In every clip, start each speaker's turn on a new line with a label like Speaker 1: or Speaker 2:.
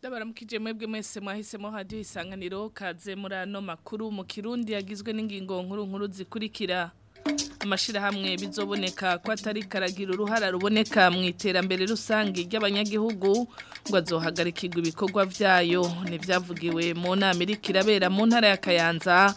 Speaker 1: ndabaramukije mwebwe mwese mwahisemo hadiyo isanganiro kaze muri ano makuru mu kirundi yagizwe n'ingingo nkuru nkuru zikurikira amashyirahamwe bizoboneka ko atari karagira uruhara ruboneka mu iterambere rusange ry'abanyagihugu ngo azohagarikirwe ibikorwa byayo ntibyavugiwe mu nama iri kirabera mu ntara ya kayanza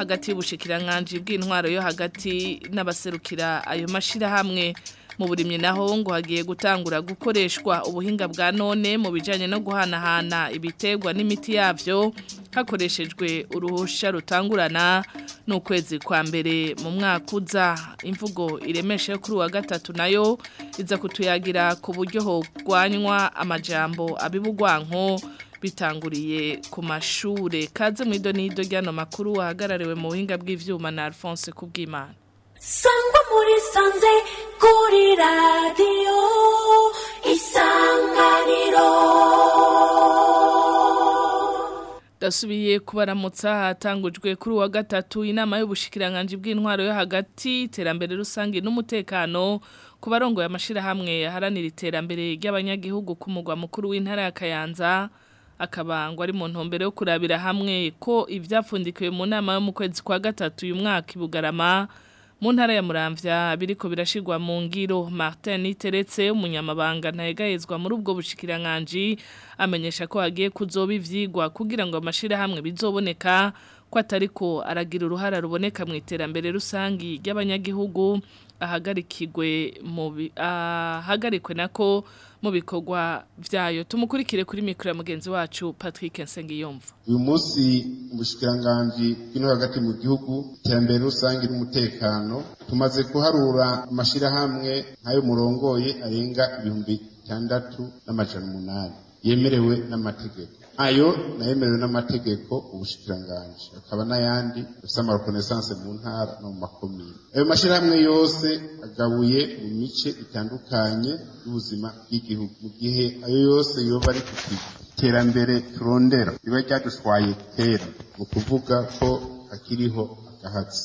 Speaker 1: hagati y'ubushikiranganji bw'intwaro yo hagati n'abaserukira ayo mashyirahamwe mu burimyi naho ngo hagiye gutangura gukoreshwa ubuhinga bwa none mu bijyanye no guhanahana ibitegwa n'imiti yabyo hakoreshejwe uruhushya rutangurana n'ukwezi kwa mbere mu mwaka uza imvugo iremeshe yo kuri uwa gatatu nayo iza kutuyagira ku buryo hogwanywa amajambo abibugwanko bitanguriye ku mashure kaze mu idonido ryano makuru wahagarariwe mu buhinga bw'ivyuma na Alphonse Kubwimana
Speaker 2: sangwa
Speaker 1: dasubiye kubaramutsa hatangujwe kuri uwa gatatu inama y'ubushikiranganje bw'intwaro yo hagati iterambere rusange n'umutekano ku barongoye amashirahamwe yaharanira iterambere ry'abanyagihugu ku mugwa mukuru w'intara ya Kayanza akabangwa ari mu ntombere yo kurabira hamwe ko ibyapfundikiwe mu nama yo mu kwezi kwa gatatu uyu mwaka i Bugarama mu ntara ya muramvya biriko birashirwa mu ngiro Martin Niteretse umunyamabanga ntayegayezwa muri ubwo bushikiranganji amenyesha ko agiye kuzoba ivyigwa kugira ngo amashira hamwe bizoboneka ko atariko aragira uruhara ruboneka mu iterambere rusangi ry'abanyagihugu ahagarikirwe mu ahagarikwe nako mu bikorwa byayo tumukurikire kuri mikoro ya mugenzi wacu Patrick Nsengiyumva
Speaker 3: uyu munsi ubushikiranganje bw'ino hagati mu gihugu iterambere rusange n'umutekano tumaze kuharura amashirahamwe nk'ayo murongoye arenga ibihumbi bitandatu yemerewe n'amategeko ayo nayemerewe n'amategeko ubushikiranganji akaba n'ayandi dufite ama reconnaissance mu ntara no mu makomine ayo mashyirahamwe yose agabuye mu mice itandukanye y'ubuzima bw'igihugu mu gihe ayo yose yoba ari ku iterambere turondera riba ryadushwaye kera ni ukuvuga ko hakiriho agahatsi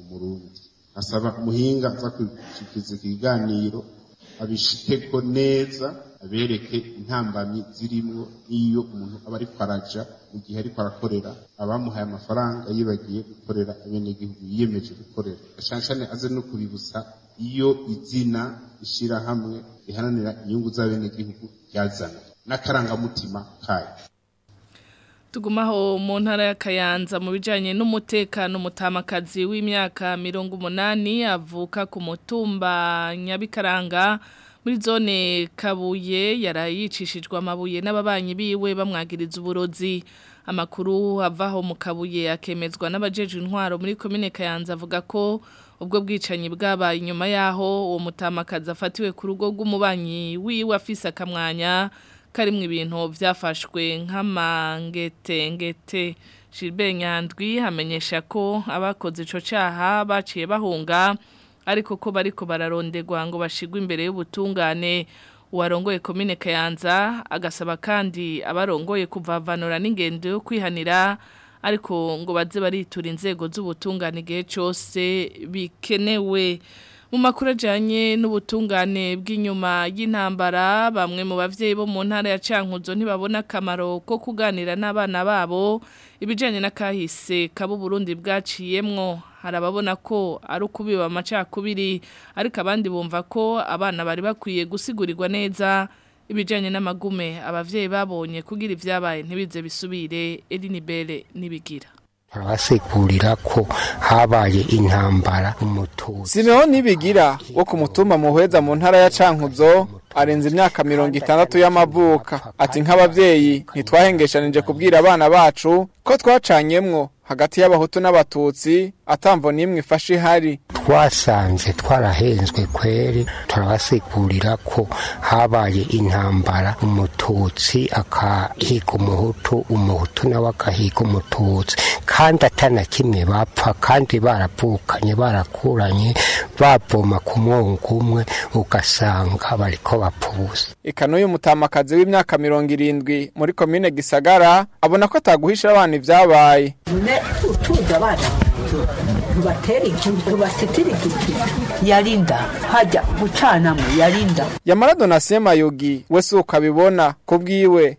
Speaker 3: umurundi asaba umuhinga aza gushikiza ikiganiro abishite ko neza abereke intambamyi zirimo iyo umuntu aba ari kwaraja mu gihe ariko arakorera abamuhaye amafaranga yibagiye gukorera abenegihugu yiyemeje gukorera gashanshane aze no kubibusa iyo izina ishyirahamwe riharanira inyungu z'abenegihugu ryazana n'akarangamutima kayo
Speaker 1: Tugumaho aho ya Kayanza y'akayanza mu bijyanye n'umutekano umutamakazi w'imyaka mirongo umunani avuka ku mutumba nyabikaranga muri zone kabuye yarayicishijwe amabuye n'ababanyi biwe bamwagiriza uburozi amakuru avaho mu kabuye akemezwa n'abajeje intwaro muri commune kayanza avuga ko ubwo bwicanyi bwabaye inyuma yaho uwo mutamakazi afatiwe ku rugo rw'umubanyi wiwe afise akamwanya karimo ibintu byafashwe nk'amangete Gilbert nyandwi hamenyesha ko abakoze icyo cyaha baciye bahunga ariko ko bariko bararondegwa ngo bashigwe imbere y'ubutungane uwarongoye komine kayanza agasaba kandi abarongoye kuvavanura n'ingendo yo kwihanira ariko ngo baze baritura inzego z'ubutungane igihe cyose bikenewe mu makuru ajyanye n'ubutungane bw'inyuma y'intambara bamwe mu bavyeyi bo mu ntara ya Cankuzo ntibabona akamaro ko kuganira n'abana babo ibijyanye n'akahise kabo Burundi bwaciyemwo hari ababona ko ari ukubiba amacakubiri ariko abandi bumva ko abana bari bakwiye gusigurigwa neza ibijyanye n'amagume abavyeyi babonye kugira ivyabaye ntibize bisubire Elinibele nibigira
Speaker 4: abasekurira ko habaye intambara umutuzo
Speaker 5: simeho ntibigira wo kumutuma mutumba mu ntara ya cankuzo arenze imyaka mirongo itandatu y'amavuka ati nk'ababyeyi ntitwahengeshanije kubwira abana bacu ko twacanyemwo hagati y'abahutu n'abatutsi atamvo n'imwe ifashe ihari
Speaker 4: twasanze twarahenzwe kweri turabasigurira ko habaye intambara umututsi akahiga umuhutu umuhutu nawe akahiga umututsi kandi atana kimwe bapfa kandi baravukanye barakuranye bavoma ku mwongo umwe ugasanga bariko bapubuza
Speaker 5: eka n'uyu mutamakazi w'imyaka mirongo irindwi muri komine gisagara abona ko ataguhishira abana
Speaker 6: ibyabaye utuza abana icyiciro batetera icyiciro yarinda hajya gucanamo yarinda
Speaker 7: ya maradona sema yogi ukabibona kubwiwe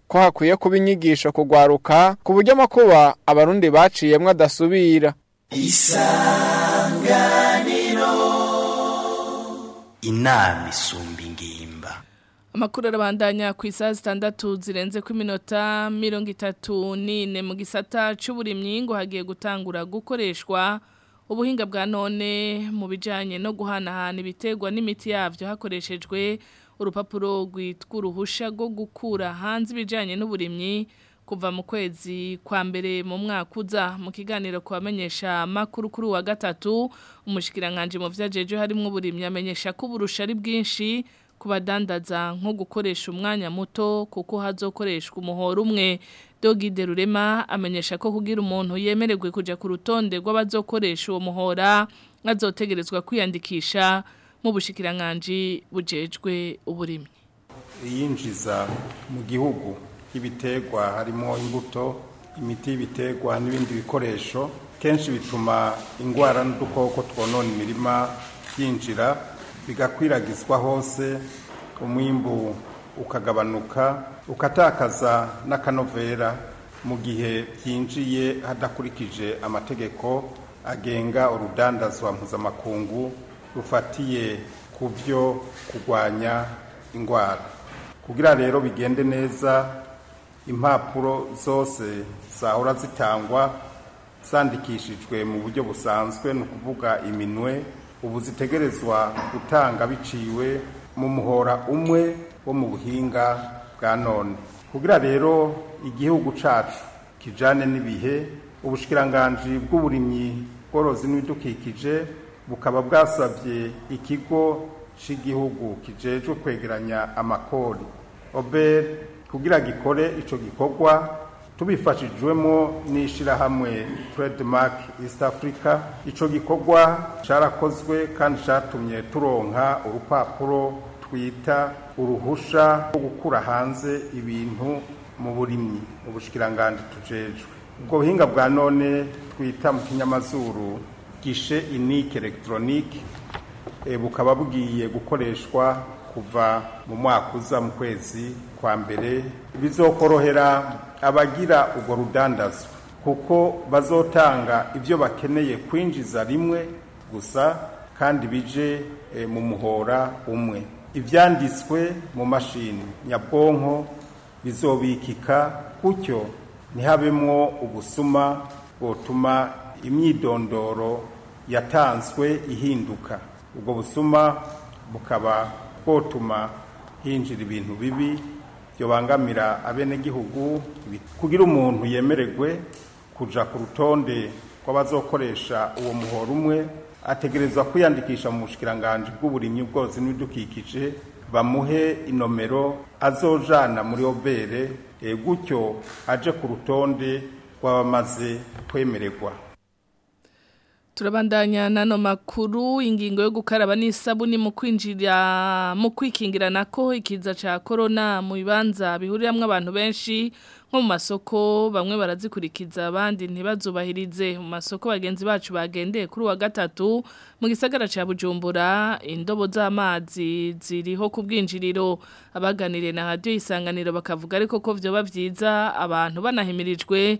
Speaker 7: ko
Speaker 5: hakwiye kuba inyigisho kugwaruka ku buryo amakuba abarundi baciyemo adasubira isanganiro
Speaker 8: inama isumba ingimba
Speaker 1: amakuru arabandanya ku isaha zitandatu zirenze ku minota mirongo itatu n'ine mu gisata cy'uburimyi ngo hagiye gutangura gukoreshwa ubuhinga bwa none mu bijyanye no guhanahana ibiterwa n'imiti yabyo hakoreshejwe urupapuro rwitwa uruhushya rwo gukura hanze ibijyanye n'uburimyi kuva mu kwezi kwa mbere mu mwaka uza mu kiganiro kubamenyesha amakuru kuri wa gatatu umushikiranganje mu byajeje harimo uburimyi amenyesha ko uburusha ari bwinshi kubadandaza nko gukoresha umwanya muto kuko hazokoreshwa umuhoro umwe Dogi de rurema amenyesha ko kugira umuntu yemeregwe kujya ku rutonde rw'abazokoresha uwo muhora azotegerezwa kwiyandikisha mu bushikiranganji bujejwe uburimyi
Speaker 9: iyinjiza mu gihugu ibitegwa harimo imbuto imiti y'ibitegwa n'ibindi bikoresho kenshi bituma indwara n'udukoko twonona imirima byinjira bigakwiragizwa hose umwimbu ukagabanuka ukatakaza n'akanovera mu gihe byinjiye hadakurikije amategeko agenga urudandazwa mpuzamakungu rufatiye ku byo kurwanya indwara kugira rero bigende neza impapuro zose zahora zitangwa zandikishijwe mu buryo busanzwe ni ukuvuga iminwe ubu zitegerezwa gutanga biciwe mu muhora umwe wo mu buhinga bwa none kugira rero igihugu cyacu kijyane n'ibihe ubushyikiranganji bw'uburimyi bworozi n'ibidukikije bukaba bwasabye ikigo cy'igihugu kijejwe kwegeranya amakori oberi kugira gikore icyo gikorwa tubifashijwemo n'ishyirahamwe trademark east africa icyo gikorwa cyarakozwe kandi cyatumye turonka urupapuro twita uruhusha rwo gukura hanze ibintu mu burimyi mu bushikiranganje tujejwe ubwo buhinga bwa none twita mu kinyamazuru gishe inike elegitoronike bukaba bugiye gukoreshwa kuva mu mwaka uza mu kwezi kwa mbere bizokorohera abagira ubwo rudandazwa kuko bazotanga ibyo bakeneye kwinjiza rimwe gusa kandi bije e, mu muhora umwe ibyanditswe mu mashini nyabwonko bizobikika gutyo ntihabemwo ubusuma butuma imyidondoro yatanzwe ihinduka ubwo busuma bukaba bwotuma hinjira ibintu bibi byobangamira abenegihugu kugira umuntu yemeregwe kuja ku rutonde rw'abazokoresha uwo muhoro umwe ategerezwa kwiyandikisha mu bushikiranganji bw'uburimyi ubworozi n'ibidukikije bamuhe inomero azojana muri obere gutyo aje ku rutonde rw'abamaze kwemeregwa
Speaker 1: turabandanya n'ano makuru ingingo yo gukaraba n'isabuni mu kwinjira mu kwikingira nako ikiza cya Corona mu bibanza bihuriramo abantu benshi nko mu masoko bamwe barazikurikiza abandi ntibazubahirize mu masoko bagenzi bacu bagendeye kuri wa gatatu mu gisagara cya bujumbura indobo z'amazi ziriho ku bwinjiriro abaganiriye na radiyo isanganiro bakavuga ariko ko byoba byiza abantu banahimirijwe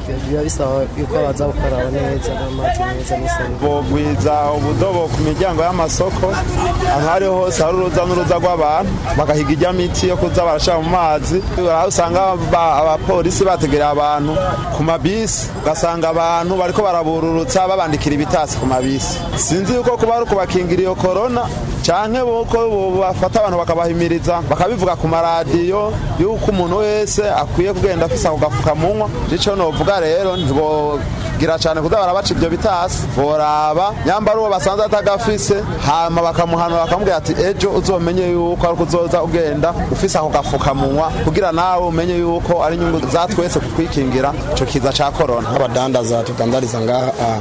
Speaker 10: biba bisaba yuko abanza gukaraba neza n'amazi meza n'isabune
Speaker 11: bogwiza ubudobo ku miryango y'amasoko ahantu ari hose hari uruza n'uruza rw'abantu bagahiga ijya miti yo kuza barashyira mu mazi usanga abapolisi bategera abantu ku mabisi ugasanga abantu bariko barabururutsa babandikira ibitatsi ku mabisi sinzi yuko kuba ari ukubakingira iyo korona cyane boko bafata abantu bakabahimiriza bakabivuga ku maradiyo y'uko umuntu wese akwiye kugenda afise ako gafukamunwa nico novuga rero ntibo gira cyane kudabana baca ibyo bitasi boraba nyambara uwo basanze atagafise hama bakamuhana bakamubwira ati ejo uzomenye yuko ari kuzoza ugenda ufise ako gafukamunwa kugira nawe umenye yuko ari inyungu za twese kukwikingira icyo kiza cya korona
Speaker 12: nk'abadandaza tudandariza ngaha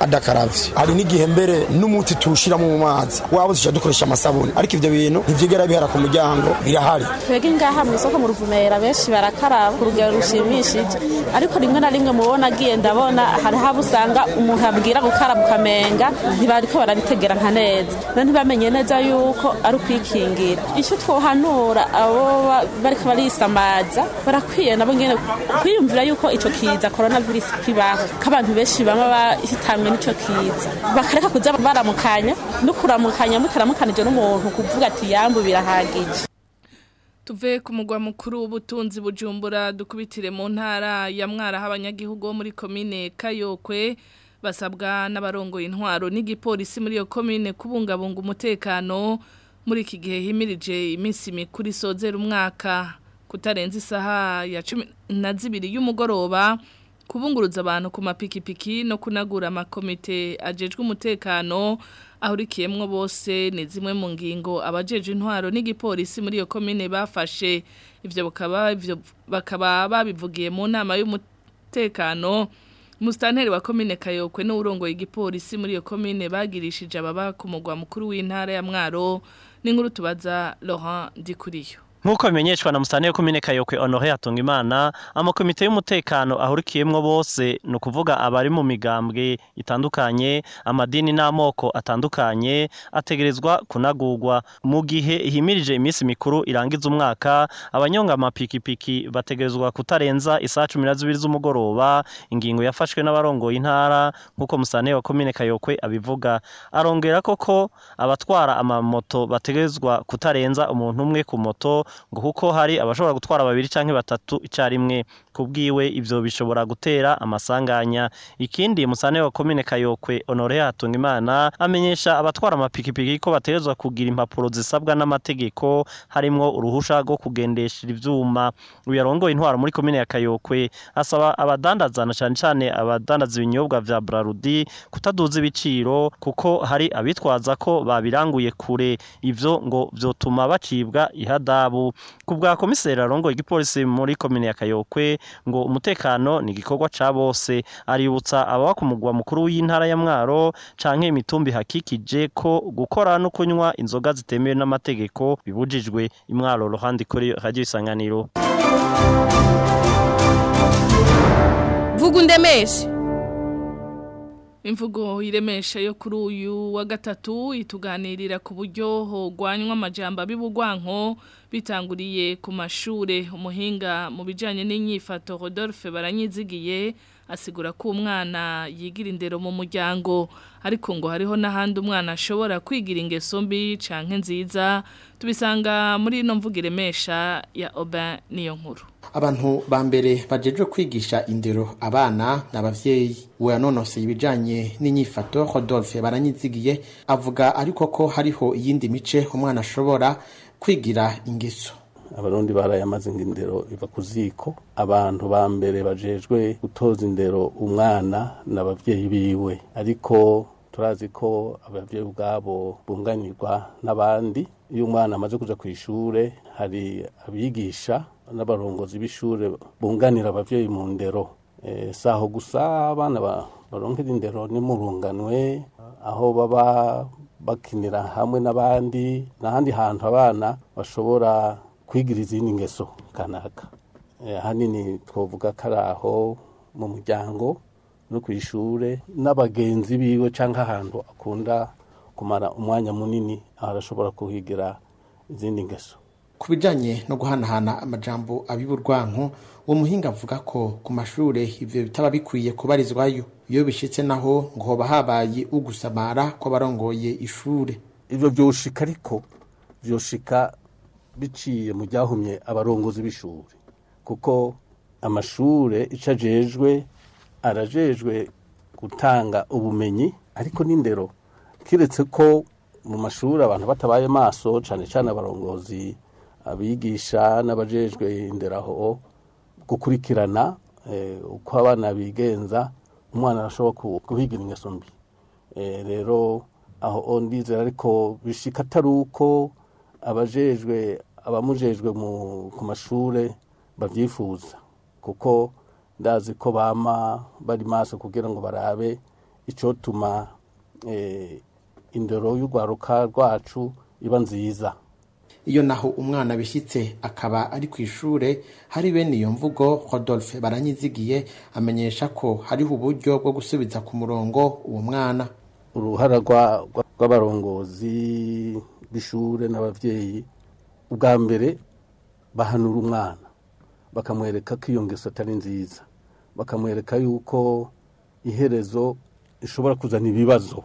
Speaker 12: adakarabye hari n'igihe mbere n'umuti tuwushyiramo mu mazi waba uzisha dukoresha amasabune ariko ibyo bintu ntibyigera bihara ku muryango birahari
Speaker 13: twebwe ngaha mu isoko mu ruvumera benshi barakaraba ku rugero rushimishije ariko rimwe na rimwe mubona agiye ndabona hari haba usanga umuntu abwira gukaraba ukamenga ko barabitegera nka neza ntibamenye neza yuko ari ukwikingira icyo twohanura abo bariko barisamaza barakwiye nabo nyene kwiyumvira yuko icyo kiza korona coronavirus kibaho ko abantu benshi baba bashitamwe n'icyo kiza bakareka kuza baramukanya no kuramukanya mutaramukanije n'umuntu kuvuga ati yambu birahagije
Speaker 1: tuve ku mugwa mukuru w'ubutunzi bujumbura dukubitire mu ntara ya mwara abanyagihugu bo muri komine kayokwe basabwa n'abarongoye intwaro n'igipolisi muri iyo komine kubungabunga umutekano muri iki gihe himirije iminsi mikuru isozera umwaka kutarenza isaha ya cumi na zibiri y'umugoroba kubunguruza abantu ku mapikipiki no kunagura amakomite ajejwe umutekano ahurikiyemwo bose ni zimwe mu ngingo abajeje intwaro n'igipolisi muri iyo komine bafashe ivyo bakaba babivugiye mu nama y'umutekano Mustanteri wa komine Kayokwe n'urongo y'igipolisi muri iyo komine bagirishije ababa ku mugwa mukuru w'intara ya Mwaro n'inkuru tubaza Laurent Dikuriyo
Speaker 14: nk'uko bimenyeshwa na musitani w'ikomine kayokwe honore hatungimana amakomite y'umutekano ahurikiyemo bose ni ukuvuga abari mu migambwe itandukanye amadini n'amoko atandukanye ategerezwa kunagurwa mu gihe ihimirije iminsi mikuru irangiza umwaka abanyonga amapikipiki bategerezwa kutarenza isaha cumi na zibiri z'umugoroba ingingo yafashwe n'abarongoye intara nk'uko musitani wa komine kayokwe abivuga arongera koko abatwara amamoto bategerezwa kutarenza umuntu umwe ku moto ngo kuko hari abashobora gutwara babiri cyangwa batatu icyarimwe ku bwiwe ibyo bishobora gutera amasanganya ikindi musane wa komine kayokwe honore hatungimana amenyesha abatwara amapikipiki ko bategerezwa kugira impapuro zisabwa n'amategeko harimo uruhushya rwo kugendesha ibyuma uyarongoye intwaro muri komine ya kayokwe asaba abadandazana cyane cyane abadandaza ibinyobwa bya burarudi kutaduza ibiciro kuko hari abitwaza ko babiranguye kure ibyo ngo byotuma bacibwa ihadabu ku bwa komiseri arongo igipolisi muri komine ya kayokwe ngo umutekano ni igikorwa cya bose aributsa ababa ku mugwa mukuru w'intara ya mwaro canke imitumbi hakikije ko gukora no kunywa inzoga zitemewe n'amategeko bibujijwe imwaro ruhande kuri radio isanganiro
Speaker 15: vuga undemeshe
Speaker 1: imvugo iremesha yo kuri uyu wa gatatu ituganirira ku buryo hogwanywa amajyamba abibugwanko bitanguriye ku mashuri umuhinga mu bijyanye n'inyifato rodolphe baranyizigiye asigura ko umwana yigira indero mu muryango ariko ngo hariho n'ahandi umwana ashobora kwigira ingeso mbi canke nziza tubisanga muri ino mvugo iremesha ya Oba niyo nkuru
Speaker 15: abantu ba mbere bajeje kwigisha indero abana n'abavyeyi we anonose ibijanye n'inyifato Rodolphe baranyizigiye avuga ariko ko hariho iyindi mice umwana ashobora kwigira ingeso
Speaker 16: abarundi barayamaze ngo indero iva ku ziko abantu ba mbere bajejwe gutoza indero umwana n'abavyeyi biwe ariko turazi ko abavyeyi ubwabo bunganirwa n'abandi iyo umwana amaze kuja kw'ishure hari abigisha n'abarongozi b'ishure bunganira abavyeyi mu ndero eh, saho gusa abana baronkera indero nimurunganwe aho baba bakinira hamwe n'abandi n'ahandi hantu abana bashobora kwigira izindi ngeso kanaka ahanini eh, twavuga ko ari aho mu muryango no ku ishuri n'abagenzi biwe cyangwa ahantu akunda kumara umwanya munini arashobora kuhigira izindi ngeso
Speaker 15: ku bijyanye no guhanahana amajambo ab'iburwanko uwo muhinga avuga ko ku mashuri ibyo bitaba bikwiye kubarizwayo iyo bishyitse naho ngo hoba habaye ugusamara kw'abarongoye ishuri
Speaker 16: ibyo byoshika ariko byoshika biciye mu byahumye abarongozi b'ishuri kuko amashuri icyo ajejwe arajejwe gutanga ubumenyi ariko n'indero keretse ko mu mashuri abantu batabaye maso cyane cyane abarongozi abigisha n'abajejwe inderaho gukurikirana eh, uko abana bigenza umwana arashobora guhigira ingeso mbi eh, rero aho ndizera ariko bishika atari uko abajejwe abamujejwe ku mashuri babyifuza kuko ndazi ko bama bari maso kugira ngo barabe icyotuma e, indoro y'urwaruka rwacu iba nziza
Speaker 15: iyo naho umwana bishyitse akaba ari ku ishuri hari bene iyo mvugo Rodolphe baranyizigiye amenyesha ko hariho uburyo bwo gusubiza ku murongo uwo mwana
Speaker 16: uruhara rw'abarongozi b'ishuri n'ababyeyi ubwa mbere bahanura umwana bakamwereka ko iyo ngeso atari nziza bakamwereka yuko iherezo ishobora kuzana ibibazo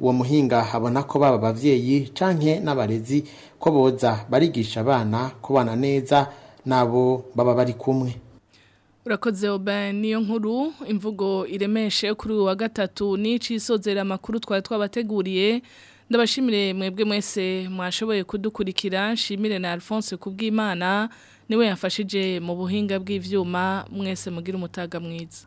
Speaker 15: uwo muhinga habona ko baba ababyeyi canke n'abarezi ko boza barigisha abana kubana neza n'abo baba bari kumwe
Speaker 1: urakoze oba niyo nkuru imvugo iremeshe kuri wa gatatu n'ic'isozera amakuru twari twabateguriye ndabashimire mwebwe mwese mwashoboye kudukurikira nshimire na Alphonse kubw'Imana niwe yafashije mu buhinga bw'ivyuma mwese mugira umutaga mwiza